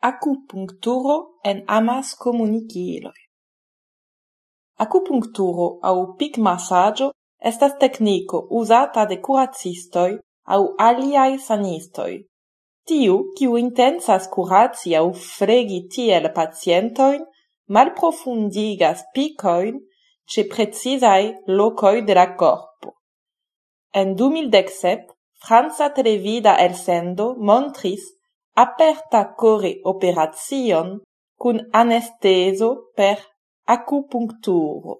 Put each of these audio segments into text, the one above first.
acupuncturo en amas comuniciloi. Acupuncturo au pic massaggio estas tecnico usata de curacistoi au aliai sanistoi. Tiu, kiu intensas curaci au fregi tiel pacientoin, malprofundigas picoin ce precisai locoi de la corpo. En 2017, Franza Televida elsendo montris aperta core operation cun anesteso per acupuncturo,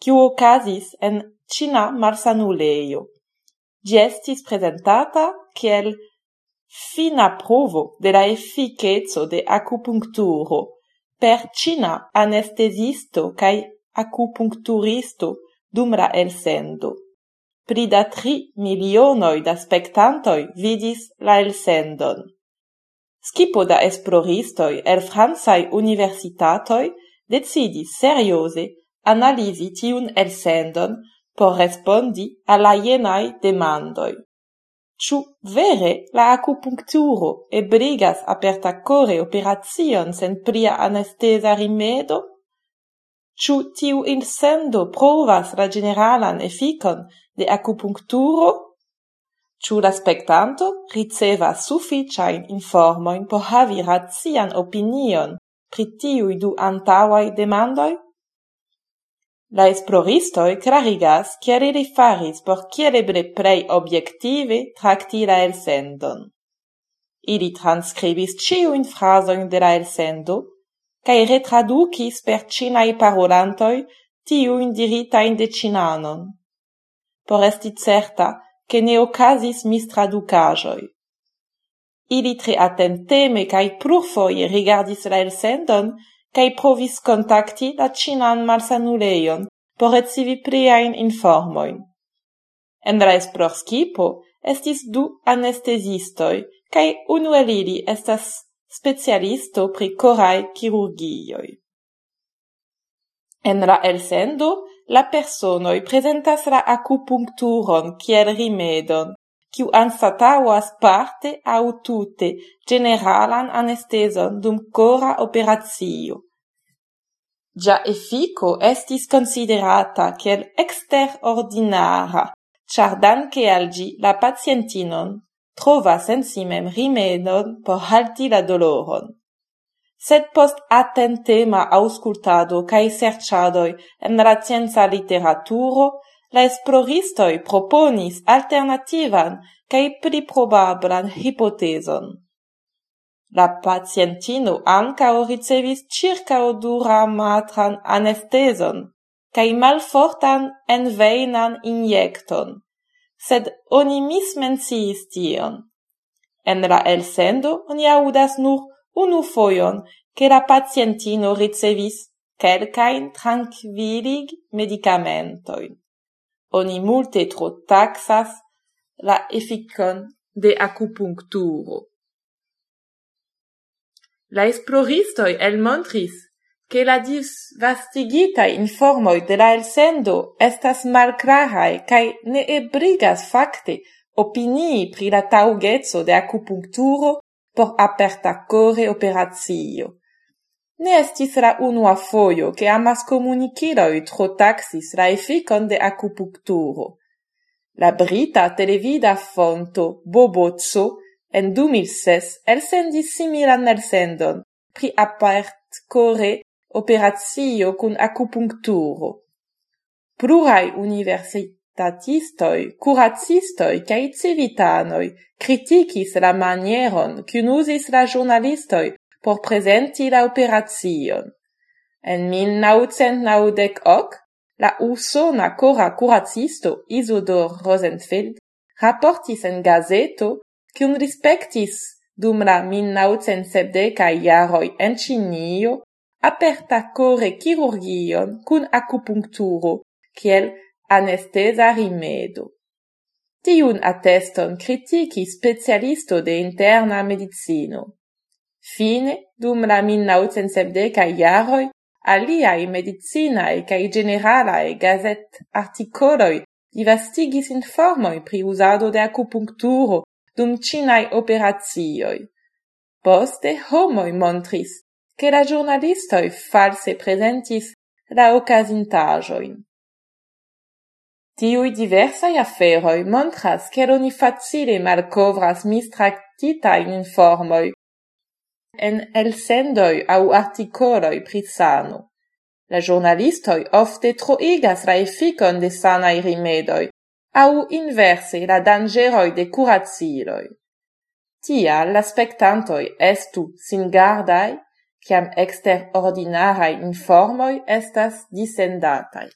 quo ocasis en Cina Marsanuleio. Gestis presentata kiel fina provo de la efficezo de acupuncturo per Cina anestesisto cae acupuncturisto dum la elsendo. Pli da tri milionoi da spectantoi vidis la elsendon skipo da esploristoi el fransai universitatoi decidi seriose analisi tiun elsendon por respondi alla jenai demandoi. Ciu vere la acupuncturo e brigas aperta core operation sen pria anestesa rimedo? Ciu tiu insendo provas la generalan efficon de acupuncturo? Ĉu la spektanto ricevas sufiĉajn informojn por havi racian opinion pri tiuj du antaŭaj demandoj? La esploristoi clarigas kiel ili faris por kiel prei obiective tracti la elsendon. Ili transcribis ciu in frasoin de la elsendo cae retraducis per ĉinaj tiu indirita in de ĉinanon. Por esti certa, che ne ocasis mistraducaĵoj. Ili tre attenteme cae plurfoje rigardis la elsendon cae provis contacti la cinan malsanuleion por recivi pliajn informoin. En la esplorskipo estis du anestesistoi, cae unu el ili estas specialisto pri corai chirurgioi. En la elsendo la personoj presentas la acupuncturon kiel rimedon, kiu anstataŭas parte aŭ tute generalan anestezon dum cora operacio. Gia effico estis considerata kiel exterordinara, char danke al gi la pacientinon trovas en si mem rimedon por halti la doloron sed post attentema auscultado cae serciadoi en la scienza literaturo, la esploristoi proponis alternativan cae pli probablan hipoteson. La pacientino ancao ricevis circao dura matran anesteson, cae malfortan enveinan injecton, sed oni mismenciis tion. En la elsendo oni audas nur unu foion che la pacientino ricevis quelcain tranquillig medicamentoin. Oni multe tro taxas la efficon de acupuncturo. La esploristoi el montris che la disvastigita informoi de la elsendo estas malclarae cae ne ebrigas facte opinii pri la taugezzo de acupuncturo por aperta core operatio. Ne estis la unua foio che amas comuniciroi tro taxis la efficon de acupuncturo. La brita televida fonto Bobozzo en 2006 elsendis similan elsendon pri apert core operatio cun acupuncturo. Plurai universi statistoi, curacistoi cae civitanoi criticis la manieron cun usis la giornalistoi por presenti la operation. En 1998, la usona cora curacisto Isidor Rosenfeld raportis en gazeto cun respectis dum la 1970 iaroi en Cinio aperta core chirurgion cun acupuncturo kiel anestesa rimedo. Tiun atteston critici specialisto de interna medicino. Fine, dum la 1970 iaroi, aliai medicinae cae generalae gazet articoloi divastigis informoi pri usado de acupuncturo dum cinae operatioi. Poste homoi montris che la giornalistoi false presentis la ocasintajoin. Tiui diversai afferoi montras, che roni facile mistractita mistractitajn informoi en elsendoi au articoloi prisano. La giornalistoi ofte troigas la efficon de sanai rimedoi au inverse la dangeroi de curaziloi. Tia la spectantoi estu sin gardai, ciam exter ordinarai informoi estas disendatai.